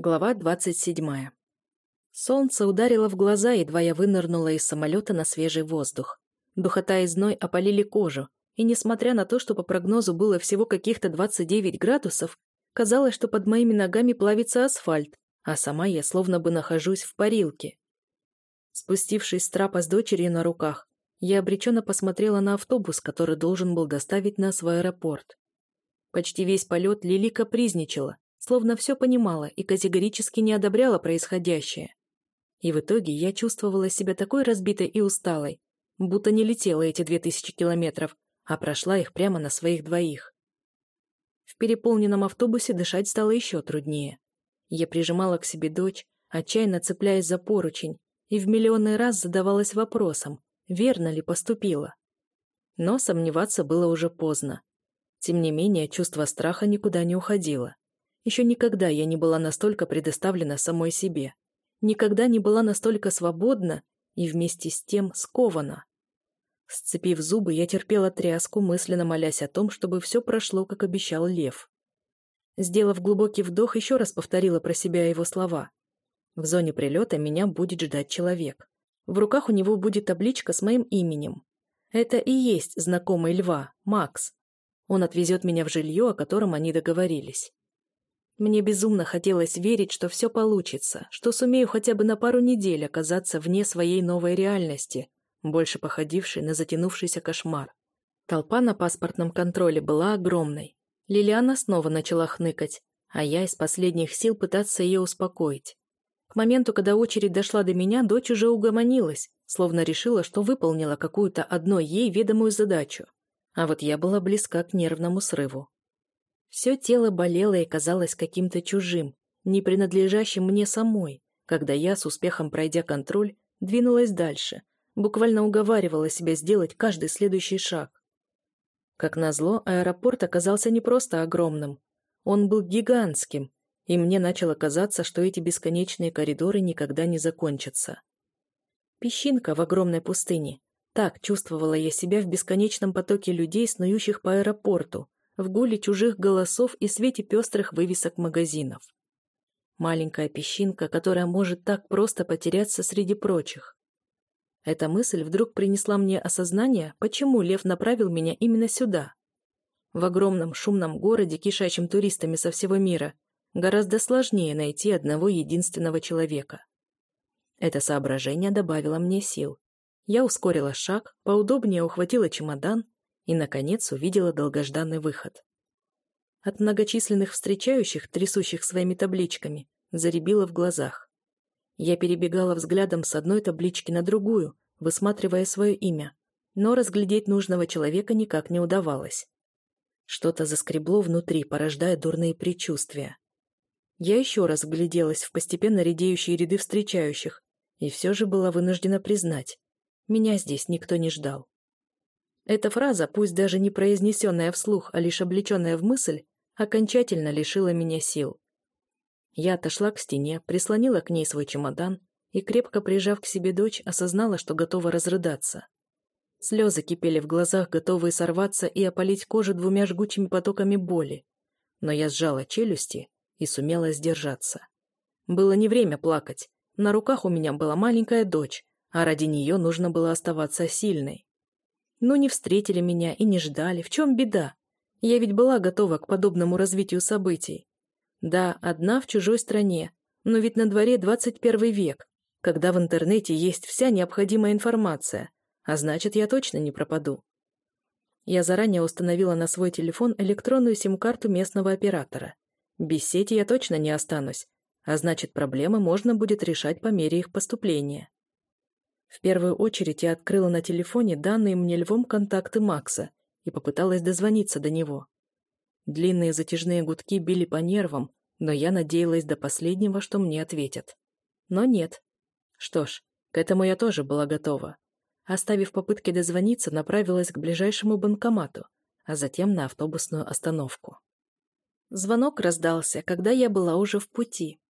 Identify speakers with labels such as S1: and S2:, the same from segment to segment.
S1: Глава 27. Солнце ударило в глаза, едва я вынырнула из самолета на свежий воздух. Духота и зной опалили кожу, и несмотря на то, что по прогнозу было всего каких-то 29 градусов, казалось, что под моими ногами плавится асфальт, а сама я словно бы нахожусь в парилке. Спустившись с трапа с дочерью на руках, я обреченно посмотрела на автобус, который должен был доставить нас в аэропорт. Почти весь полет Лили капризничала, словно все понимала и категорически не одобряла происходящее. И в итоге я чувствовала себя такой разбитой и усталой, будто не летела эти две тысячи километров, а прошла их прямо на своих двоих. В переполненном автобусе дышать стало еще труднее. Я прижимала к себе дочь, отчаянно цепляясь за поручень, и в миллионный раз задавалась вопросом, верно ли поступила. Но сомневаться было уже поздно. Тем не менее, чувство страха никуда не уходило. Еще никогда я не была настолько предоставлена самой себе. Никогда не была настолько свободна и вместе с тем скована. Сцепив зубы, я терпела тряску, мысленно молясь о том, чтобы все прошло, как обещал Лев. Сделав глубокий вдох, еще раз повторила про себя его слова. В зоне прилета меня будет ждать человек. В руках у него будет табличка с моим именем. Это и есть знакомый льва, Макс. Он отвезет меня в жилье, о котором они договорились. Мне безумно хотелось верить, что все получится, что сумею хотя бы на пару недель оказаться вне своей новой реальности, больше походившей на затянувшийся кошмар. Толпа на паспортном контроле была огромной. Лилиана снова начала хныкать, а я из последних сил пытаться ее успокоить. К моменту, когда очередь дошла до меня, дочь уже угомонилась, словно решила, что выполнила какую-то одной ей ведомую задачу. А вот я была близка к нервному срыву. Все тело болело и казалось каким-то чужим, не принадлежащим мне самой, когда я, с успехом пройдя контроль, двинулась дальше, буквально уговаривала себя сделать каждый следующий шаг. Как назло, аэропорт оказался не просто огромным. Он был гигантским, и мне начало казаться, что эти бесконечные коридоры никогда не закончатся. Песчинка в огромной пустыне. Так чувствовала я себя в бесконечном потоке людей, снующих по аэропорту, в гуле чужих голосов и свете пестрых вывесок магазинов. Маленькая песчинка, которая может так просто потеряться среди прочих. Эта мысль вдруг принесла мне осознание, почему Лев направил меня именно сюда. В огромном шумном городе, кишащем туристами со всего мира, гораздо сложнее найти одного единственного человека. Это соображение добавило мне сил. Я ускорила шаг, поудобнее ухватила чемодан и, наконец, увидела долгожданный выход. От многочисленных встречающих, трясущих своими табличками, заребило в глазах. Я перебегала взглядом с одной таблички на другую, высматривая свое имя, но разглядеть нужного человека никак не удавалось. Что-то заскребло внутри, порождая дурные предчувствия. Я еще раз вгляделась в постепенно редеющие ряды встречающих, и все же была вынуждена признать, меня здесь никто не ждал. Эта фраза, пусть даже не произнесенная вслух, а лишь облеченная в мысль, окончательно лишила меня сил. Я отошла к стене, прислонила к ней свой чемодан и, крепко прижав к себе дочь, осознала, что готова разрыдаться. Слезы кипели в глазах, готовые сорваться и опалить кожу двумя жгучими потоками боли. Но я сжала челюсти и сумела сдержаться. Было не время плакать. На руках у меня была маленькая дочь, а ради нее нужно было оставаться сильной. Но не встретили меня и не ждали. В чем беда? Я ведь была готова к подобному развитию событий. Да, одна в чужой стране, но ведь на дворе 21 век, когда в интернете есть вся необходимая информация, а значит, я точно не пропаду. Я заранее установила на свой телефон электронную сим-карту местного оператора. Без сети я точно не останусь, а значит, проблемы можно будет решать по мере их поступления. В первую очередь я открыла на телефоне данные мне львом контакты Макса и попыталась дозвониться до него. Длинные затяжные гудки били по нервам, но я надеялась до последнего, что мне ответят. Но нет. Что ж, к этому я тоже была готова. Оставив попытки дозвониться, направилась к ближайшему банкомату, а затем на автобусную остановку. Звонок раздался, когда я была уже в пути.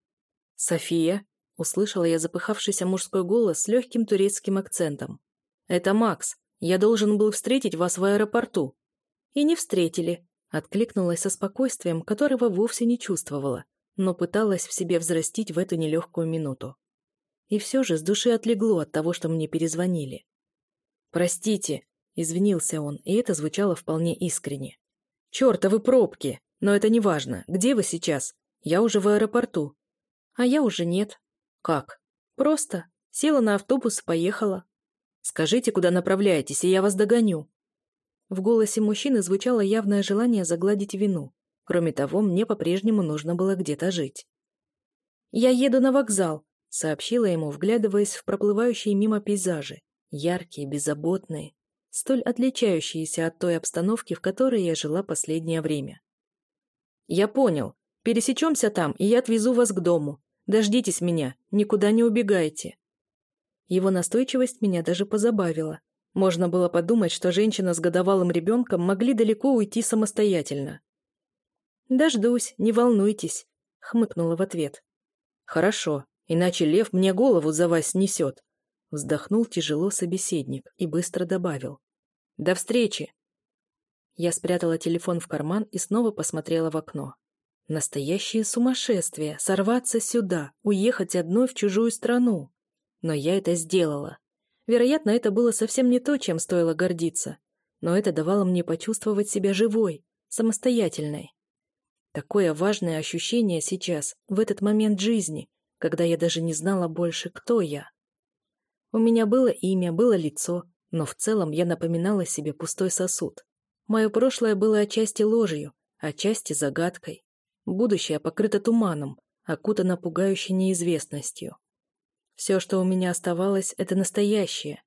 S1: «София?» Услышала я запыхавшийся мужской голос с легким турецким акцентом. «Это Макс. Я должен был встретить вас в аэропорту». «И не встретили», — откликнулась со спокойствием, которого вовсе не чувствовала, но пыталась в себе взрастить в эту нелегкую минуту. И все же с души отлегло от того, что мне перезвонили. «Простите», — извинился он, и это звучало вполне искренне. «Чёртовы пробки! Но это не важно. Где вы сейчас? Я уже в аэропорту». «А я уже нет». «Как?» «Просто. Села на автобус и поехала». «Скажите, куда направляетесь, и я вас догоню». В голосе мужчины звучало явное желание загладить вину. Кроме того, мне по-прежнему нужно было где-то жить. «Я еду на вокзал», — сообщила ему, вглядываясь в проплывающие мимо пейзажи. Яркие, беззаботные, столь отличающиеся от той обстановки, в которой я жила последнее время. «Я понял. Пересечемся там, и я отвезу вас к дому. Дождитесь меня, никуда не убегайте». Его настойчивость меня даже позабавила. Можно было подумать, что женщина с годовалым ребенком могли далеко уйти самостоятельно. «Дождусь, не волнуйтесь», — хмыкнула в ответ. «Хорошо, иначе лев мне голову за вас снесет», — вздохнул тяжело собеседник и быстро добавил. «До встречи!» Я спрятала телефон в карман и снова посмотрела в окно. Настоящее сумасшествие — сорваться сюда, уехать одной в чужую страну. Но я это сделала. Вероятно, это было совсем не то, чем стоило гордиться. Но это давало мне почувствовать себя живой, самостоятельной. Такое важное ощущение сейчас, в этот момент жизни, когда я даже не знала больше, кто я. У меня было имя, было лицо, но в целом я напоминала себе пустой сосуд. Мое прошлое было отчасти ложью, отчасти загадкой. Будущее покрыто туманом, окутано пугающей неизвестностью. Все, что у меня оставалось, это настоящее.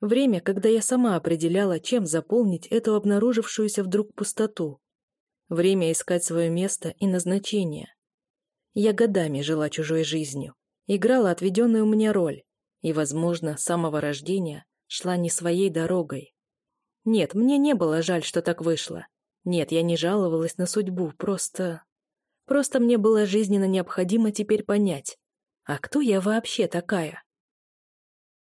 S1: Время, когда я сама определяла, чем заполнить эту обнаружившуюся вдруг пустоту. Время искать свое место и назначение. Я годами жила чужой жизнью, играла отведенную мне роль, и, возможно, с самого рождения шла не своей дорогой. Нет, мне не было жаль, что так вышло. Нет, я не жаловалась на судьбу, просто... Просто мне было жизненно необходимо теперь понять, а кто я вообще такая?